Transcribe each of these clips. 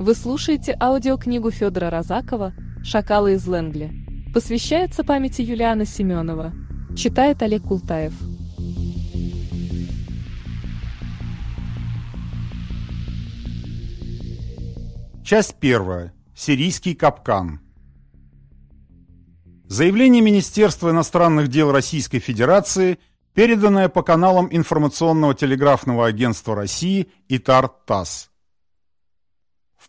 Вы слушаете аудиокнигу Федора Розакова «Шакалы из Лэнгли». Посвящается памяти Юлиана Семенова. Читает Олег Култаев. Часть первая. Сирийский капкан. Заявление Министерства иностранных дел Российской Федерации, переданное по каналам информационного телеграфного агентства России ИТАР-ТАСС.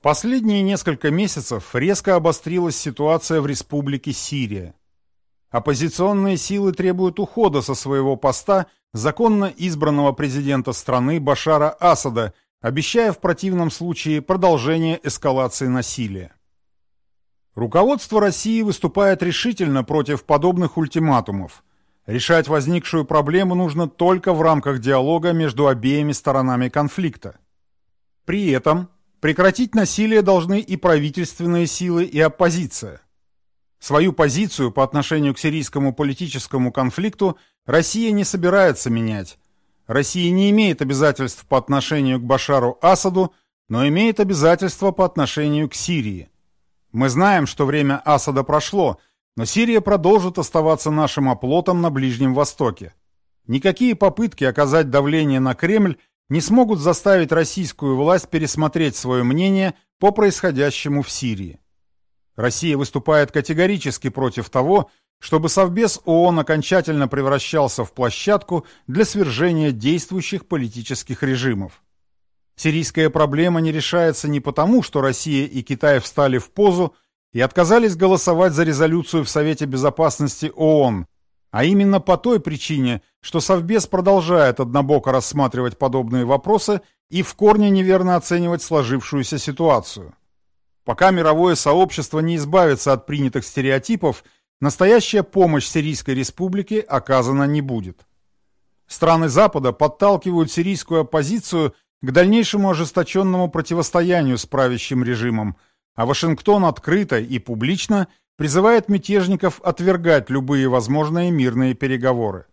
Последние несколько месяцев резко обострилась ситуация в Республике Сирия. Оппозиционные силы требуют ухода со своего поста законно избранного президента страны Башара Асада, обещая в противном случае продолжение эскалации насилия. Руководство России выступает решительно против подобных ультиматумов. Решать возникшую проблему нужно только в рамках диалога между обеими сторонами конфликта. При этом Прекратить насилие должны и правительственные силы, и оппозиция. Свою позицию по отношению к сирийскому политическому конфликту Россия не собирается менять. Россия не имеет обязательств по отношению к Башару Асаду, но имеет обязательства по отношению к Сирии. Мы знаем, что время Асада прошло, но Сирия продолжит оставаться нашим оплотом на Ближнем Востоке. Никакие попытки оказать давление на Кремль не смогут заставить российскую власть пересмотреть свое мнение по происходящему в Сирии. Россия выступает категорически против того, чтобы Совбез ООН окончательно превращался в площадку для свержения действующих политических режимов. Сирийская проблема не решается не потому, что Россия и Китай встали в позу и отказались голосовать за резолюцию в Совете Безопасности ООН, а именно по той причине, что Совбез продолжает однобоко рассматривать подобные вопросы и в корне неверно оценивать сложившуюся ситуацию. Пока мировое сообщество не избавится от принятых стереотипов, настоящая помощь Сирийской республике оказана не будет. Страны Запада подталкивают сирийскую оппозицию к дальнейшему ожесточенному противостоянию с правящим режимом, а Вашингтон открыто и публично призывает мятежников отвергать любые возможные мирные переговоры.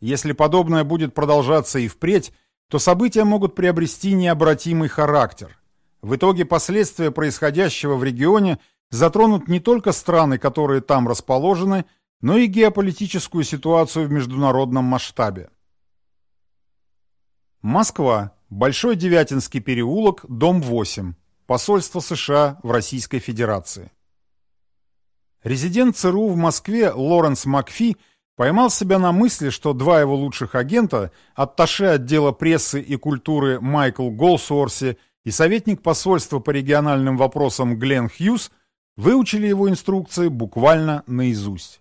Если подобное будет продолжаться и впредь, то события могут приобрести необратимый характер. В итоге последствия происходящего в регионе затронут не только страны, которые там расположены, но и геополитическую ситуацию в международном масштабе. Москва. Большой Девятинский переулок, дом 8. Посольство США в Российской Федерации. Резидент ЦРУ в Москве Лоренс Макфи поймал себя на мысли, что два его лучших агента, атташе отдела прессы и культуры Майкл Голсуорси и советник посольства по региональным вопросам Глен Хьюз, выучили его инструкции буквально наизусть.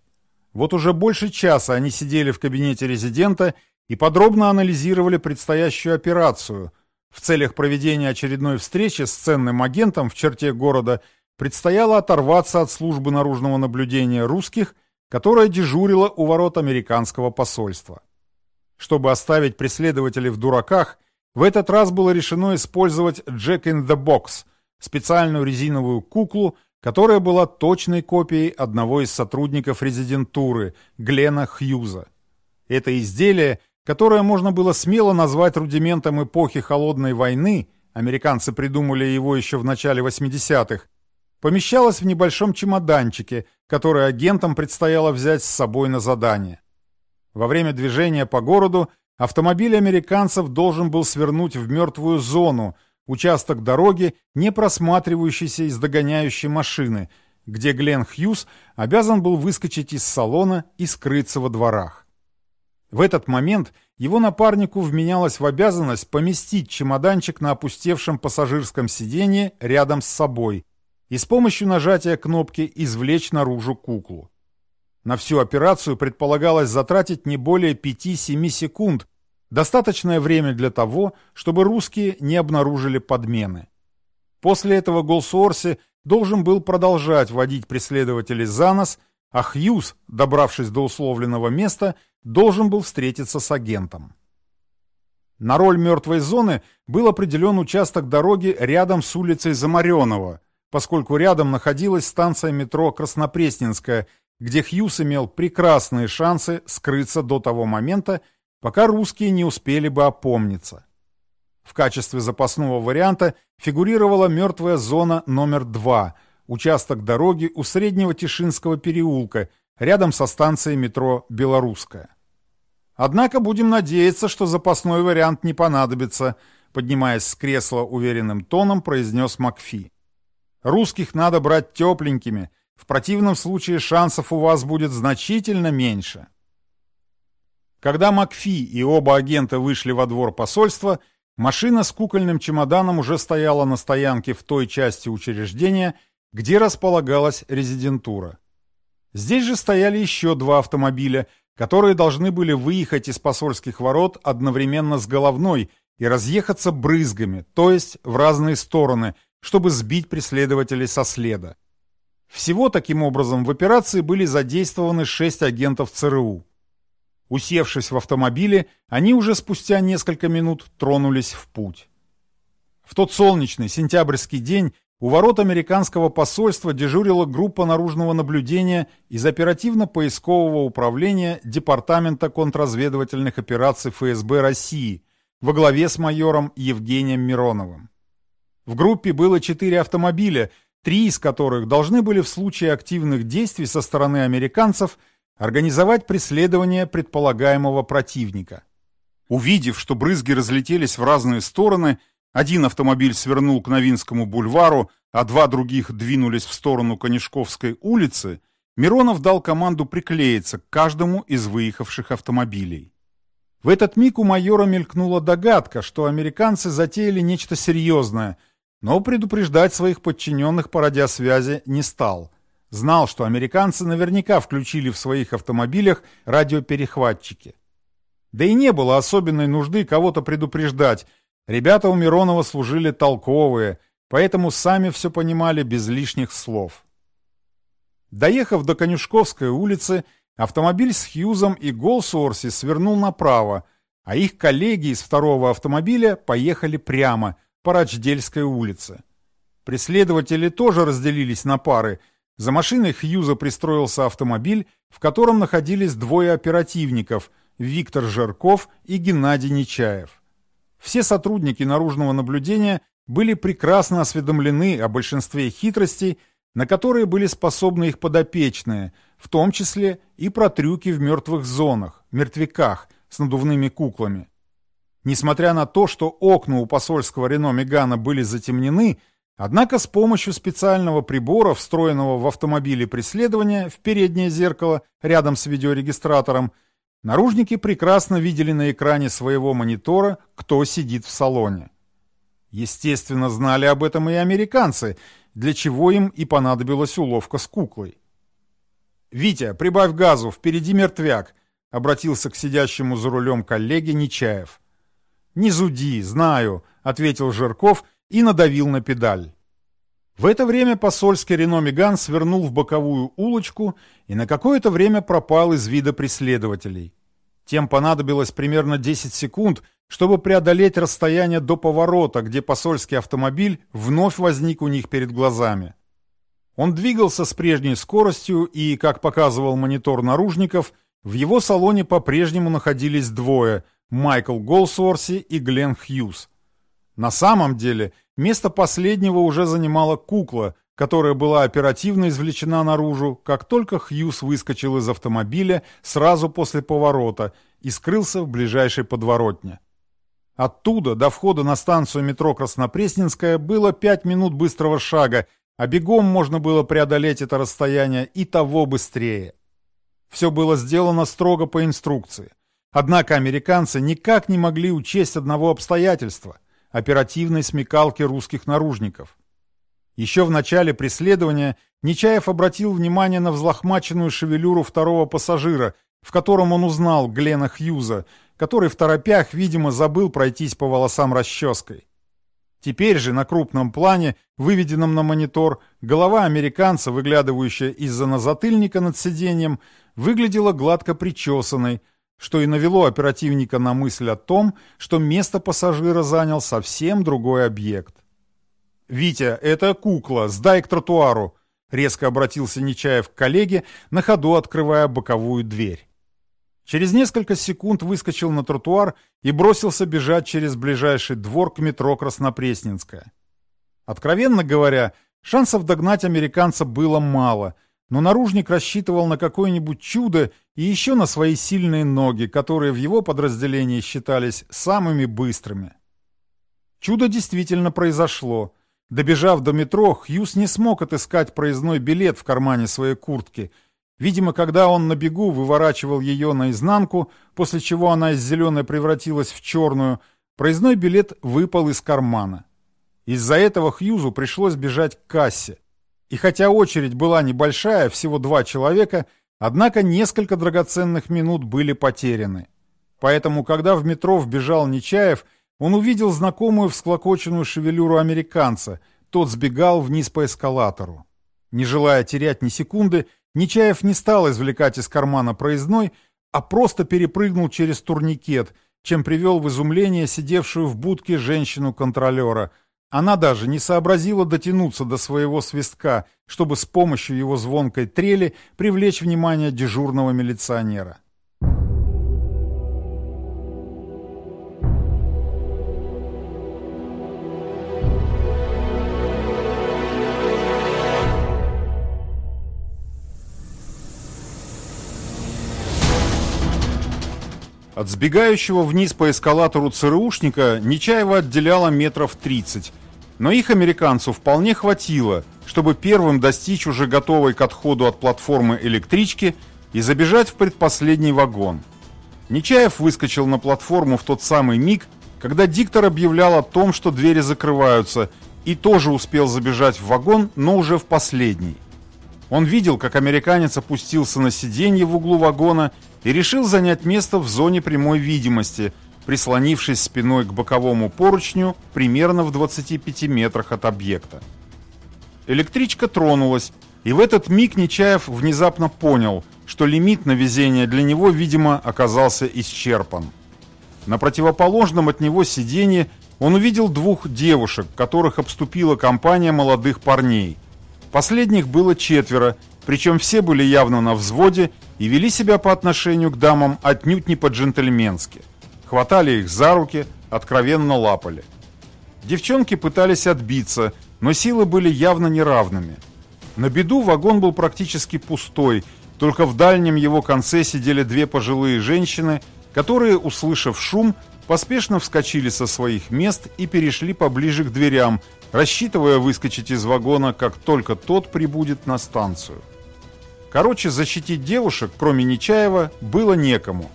Вот уже больше часа они сидели в кабинете резидента и подробно анализировали предстоящую операцию в целях проведения очередной встречи с ценным агентом в черте города – предстояло оторваться от службы наружного наблюдения русских, которая дежурила у ворот американского посольства. Чтобы оставить преследователей в дураках, в этот раз было решено использовать Jack in the Box, специальную резиновую куклу, которая была точной копией одного из сотрудников резидентуры, Глена Хьюза. Это изделие, которое можно было смело назвать рудиментом эпохи Холодной войны, американцы придумали его еще в начале 80-х, помещалась в небольшом чемоданчике, который агентам предстояло взять с собой на задание. Во время движения по городу автомобиль американцев должен был свернуть в мертвую зону, участок дороги, не просматривающийся из догоняющей машины, где Глен Хьюз обязан был выскочить из салона и скрыться во дворах. В этот момент его напарнику вменялось в обязанность поместить чемоданчик на опустевшем пассажирском сиденье рядом с собой, и с помощью нажатия кнопки извлечь наружу куклу. На всю операцию предполагалось затратить не более 5-7 секунд, достаточное время для того, чтобы русские не обнаружили подмены. После этого Голсуорси должен был продолжать водить преследователей за нос, а Хьюз, добравшись до условленного места, должен был встретиться с агентом. На роль мертвой зоны был определен участок дороги рядом с улицей Замаренова – поскольку рядом находилась станция метро Краснопресненская, где Хьюз имел прекрасные шансы скрыться до того момента, пока русские не успели бы опомниться. В качестве запасного варианта фигурировала мертвая зона номер 2, участок дороги у Среднего Тишинского переулка, рядом со станцией метро «Белорусская». Однако будем надеяться, что запасной вариант не понадобится, поднимаясь с кресла уверенным тоном, произнес Макфи. Русских надо брать тепленькими, в противном случае шансов у вас будет значительно меньше. Когда Макфи и оба агента вышли во двор посольства, Машина с кукольным чемоданом уже стояла на стоянке в той части учреждения, где располагалась резидентура. Здесь же стояли еще два автомобиля, которые должны были выехать из посольских ворот одновременно с головной и разъехаться брызгами, то есть в разные стороны, чтобы сбить преследователей со следа. Всего таким образом в операции были задействованы шесть агентов ЦРУ. Усевшись в автомобиле, они уже спустя несколько минут тронулись в путь. В тот солнечный сентябрьский день у ворот американского посольства дежурила группа наружного наблюдения из оперативно-поискового управления Департамента контрразведывательных операций ФСБ России во главе с майором Евгением Мироновым. В группе было четыре автомобиля, три из которых должны были в случае активных действий со стороны американцев – организовать преследование предполагаемого противника. Увидев, что брызги разлетелись в разные стороны, один автомобиль свернул к Новинскому бульвару, а два других двинулись в сторону Конешковской улицы, Миронов дал команду приклеиться к каждому из выехавших автомобилей. В этот миг у майора мелькнула догадка, что американцы затеяли нечто серьезное, но предупреждать своих подчиненных по радиосвязи не стал – Знал, что американцы наверняка включили в своих автомобилях радиоперехватчики. Да и не было особенной нужды кого-то предупреждать. Ребята у Миронова служили толковые, поэтому сами все понимали без лишних слов. Доехав до Конюшковской улицы, автомобиль с Хьюзом и Голсуорси свернул направо, а их коллеги из второго автомобиля поехали прямо по Рачдельской улице. Преследователи тоже разделились на пары – за машиной Хьюза пристроился автомобиль, в котором находились двое оперативников – Виктор Жирков и Геннадий Нечаев. Все сотрудники наружного наблюдения были прекрасно осведомлены о большинстве хитростей, на которые были способны их подопечные, в том числе и про трюки в мертвых зонах, мертвяках с надувными куклами. Несмотря на то, что окна у посольского Рено Мегана были затемнены – Однако с помощью специального прибора, встроенного в автомобиле преследования в переднее зеркало рядом с видеорегистратором, наружники прекрасно видели на экране своего монитора, кто сидит в салоне. Естественно, знали об этом и американцы, для чего им и понадобилась уловка с куклой. «Витя, прибавь газу, впереди мертвяк», — обратился к сидящему за рулем коллеге Нечаев. «Не зуди, знаю», — ответил Жирков — и надавил на педаль. В это время посольский Рено Меган свернул в боковую улочку и на какое-то время пропал из вида преследователей. Тем понадобилось примерно 10 секунд, чтобы преодолеть расстояние до поворота, где посольский автомобиль вновь возник у них перед глазами. Он двигался с прежней скоростью и, как показывал монитор наружников, в его салоне по-прежнему находились двое – Майкл Голсворси и Глен Хьюз – на самом деле, место последнего уже занимала кукла, которая была оперативно извлечена наружу, как только Хьюз выскочил из автомобиля сразу после поворота и скрылся в ближайшей подворотне. Оттуда до входа на станцию метро Краснопресненская было пять минут быстрого шага, а бегом можно было преодолеть это расстояние и того быстрее. Все было сделано строго по инструкции. Однако американцы никак не могли учесть одного обстоятельства – оперативной смекалки русских наружников. Еще в начале преследования Нечаев обратил внимание на взлохмаченную шевелюру второго пассажира, в котором он узнал Глена Хьюза, который в торопях, видимо, забыл пройтись по волосам расческой. Теперь же на крупном плане, выведенном на монитор, голова американца, выглядывающая из-за назатыльника над сиденьем, выглядела гладко причесанной, что и навело оперативника на мысль о том, что место пассажира занял совсем другой объект. «Витя, это кукла, сдай к тротуару», — резко обратился Нечаев к коллеге, на ходу открывая боковую дверь. Через несколько секунд выскочил на тротуар и бросился бежать через ближайший двор к метро Краснопресненская. Откровенно говоря, шансов догнать американца было мало, но наружник рассчитывал на какое-нибудь чудо и еще на свои сильные ноги, которые в его подразделении считались самыми быстрыми. Чудо действительно произошло. Добежав до метро, Хьюз не смог отыскать проездной билет в кармане своей куртки. Видимо, когда он на бегу выворачивал ее наизнанку, после чего она из зеленой превратилась в черную, проездной билет выпал из кармана. Из-за этого Хьюзу пришлось бежать к кассе. И хотя очередь была небольшая, всего два человека, однако несколько драгоценных минут были потеряны. Поэтому, когда в метро вбежал Нечаев – он увидел знакомую всклокоченную шевелюру американца. Тот сбегал вниз по эскалатору. Не желая терять ни секунды, Нечаев не стал извлекать из кармана проездной, а просто перепрыгнул через турникет, чем привел в изумление сидевшую в будке женщину-контролера. Она даже не сообразила дотянуться до своего свистка, чтобы с помощью его звонкой трели привлечь внимание дежурного милиционера. От сбегающего вниз по эскалатору ЦРУшника Нечаева отделяло метров 30. Но их американцу вполне хватило, чтобы первым достичь уже готовой к отходу от платформы электрички и забежать в предпоследний вагон. Нечаев выскочил на платформу в тот самый миг, когда диктор объявлял о том, что двери закрываются, и тоже успел забежать в вагон, но уже в последний. Он видел, как американец опустился на сиденье в углу вагона и решил занять место в зоне прямой видимости, прислонившись спиной к боковому поручню примерно в 25 метрах от объекта. Электричка тронулась, и в этот миг Нечаев внезапно понял, что лимит на везение для него, видимо, оказался исчерпан. На противоположном от него сиденье он увидел двух девушек, которых обступила компания молодых парней. Последних было четверо, причем все были явно на взводе и вели себя по отношению к дамам отнюдь не по-джентльменски. Хватали их за руки, откровенно лапали. Девчонки пытались отбиться, но силы были явно неравными. На беду вагон был практически пустой, только в дальнем его конце сидели две пожилые женщины, которые, услышав шум, поспешно вскочили со своих мест и перешли поближе к дверям, рассчитывая выскочить из вагона, как только тот прибудет на станцию. Короче, защитить девушек, кроме Нечаева, было некому.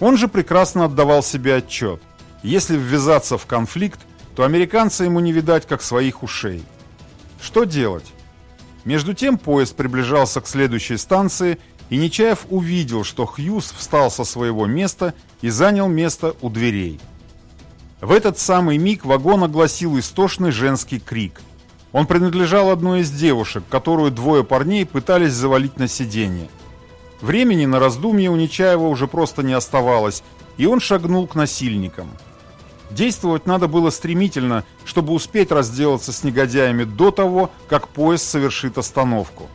Он же прекрасно отдавал себе отчет. Если ввязаться в конфликт, то американца ему не видать, как своих ушей. Что делать? Между тем поезд приближался к следующей станции, и Нечаев увидел, что Хьюз встал со своего места и занял место у дверей. В этот самый миг вагон огласил истошный женский крик – он принадлежал одной из девушек, которую двое парней пытались завалить на сиденье. Времени на раздумье у Нечаева уже просто не оставалось, и он шагнул к насильникам. Действовать надо было стремительно, чтобы успеть разделаться с негодяями до того, как поезд совершит остановку.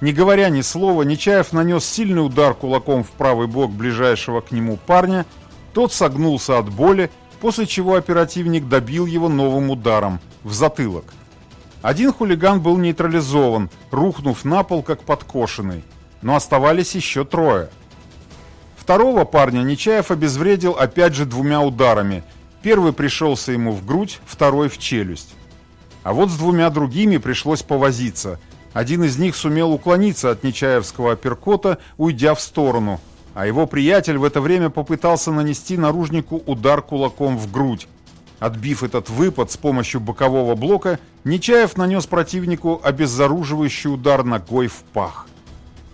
Не говоря ни слова, Нечаев нанес сильный удар кулаком в правый бок ближайшего к нему парня, тот согнулся от боли, после чего оперативник добил его новым ударом в затылок. Один хулиган был нейтрализован, рухнув на пол как подкошенный, но оставались еще трое. Второго парня Нечаев обезвредил опять же двумя ударами. Первый пришелся ему в грудь, второй в челюсть. А вот с двумя другими пришлось повозиться. Один из них сумел уклониться от Нечаевского апперкота, уйдя в сторону, а его приятель в это время попытался нанести наружнику удар кулаком в грудь, Отбив этот выпад с помощью бокового блока, Нечаев нанес противнику обезоруживающий удар ногой в пах.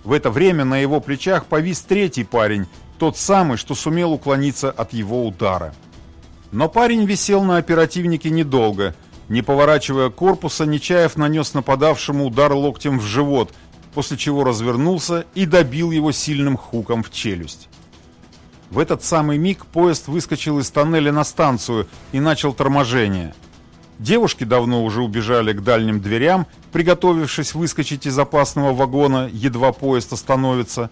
В это время на его плечах повис третий парень, тот самый, что сумел уклониться от его удара. Но парень висел на оперативнике недолго. Не поворачивая корпуса, Нечаев нанес нападавшему удар локтем в живот, после чего развернулся и добил его сильным хуком в челюсть. В этот самый миг поезд выскочил из тоннеля на станцию и начал торможение. Девушки давно уже убежали к дальним дверям, приготовившись выскочить из опасного вагона, едва поезд остановится.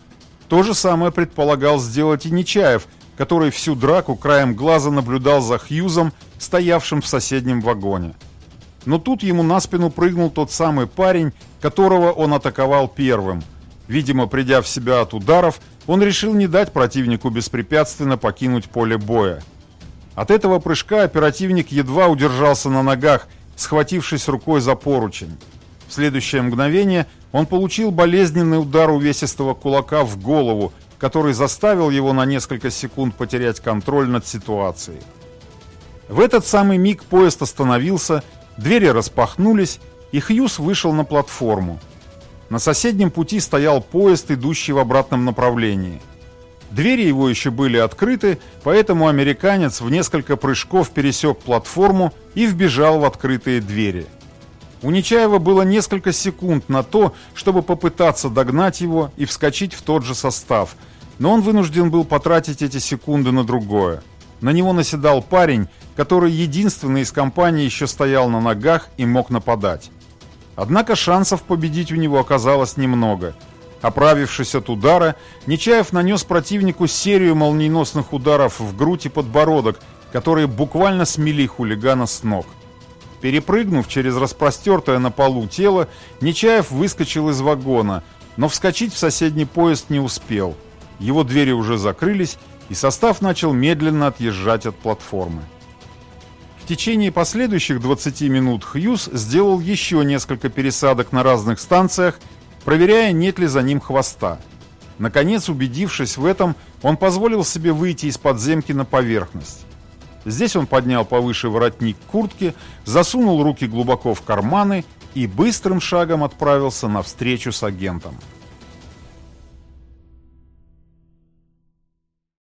То же самое предполагал сделать и Нечаев, который всю драку краем глаза наблюдал за Хьюзом, стоявшим в соседнем вагоне. Но тут ему на спину прыгнул тот самый парень, которого он атаковал первым. Видимо, придя в себя от ударов, он решил не дать противнику беспрепятственно покинуть поле боя. От этого прыжка оперативник едва удержался на ногах, схватившись рукой за поручень. В следующее мгновение он получил болезненный удар увесистого кулака в голову, который заставил его на несколько секунд потерять контроль над ситуацией. В этот самый миг поезд остановился, двери распахнулись, и Хьюз вышел на платформу. На соседнем пути стоял поезд, идущий в обратном направлении. Двери его еще были открыты, поэтому американец в несколько прыжков пересек платформу и вбежал в открытые двери. У Нечаева было несколько секунд на то, чтобы попытаться догнать его и вскочить в тот же состав, но он вынужден был потратить эти секунды на другое. На него наседал парень, который единственный из компании еще стоял на ногах и мог нападать. Однако шансов победить у него оказалось немного. Оправившись от удара, Нечаев нанес противнику серию молниеносных ударов в грудь и подбородок, которые буквально смели хулигана с ног. Перепрыгнув через распростертое на полу тело, Нечаев выскочил из вагона, но вскочить в соседний поезд не успел. Его двери уже закрылись, и состав начал медленно отъезжать от платформы течение последующих 20 минут Хьюз сделал еще несколько пересадок на разных станциях, проверяя, нет ли за ним хвоста. Наконец, убедившись в этом, он позволил себе выйти из подземки на поверхность. Здесь он поднял повыше воротник куртки, засунул руки глубоко в карманы и быстрым шагом отправился на встречу с агентом.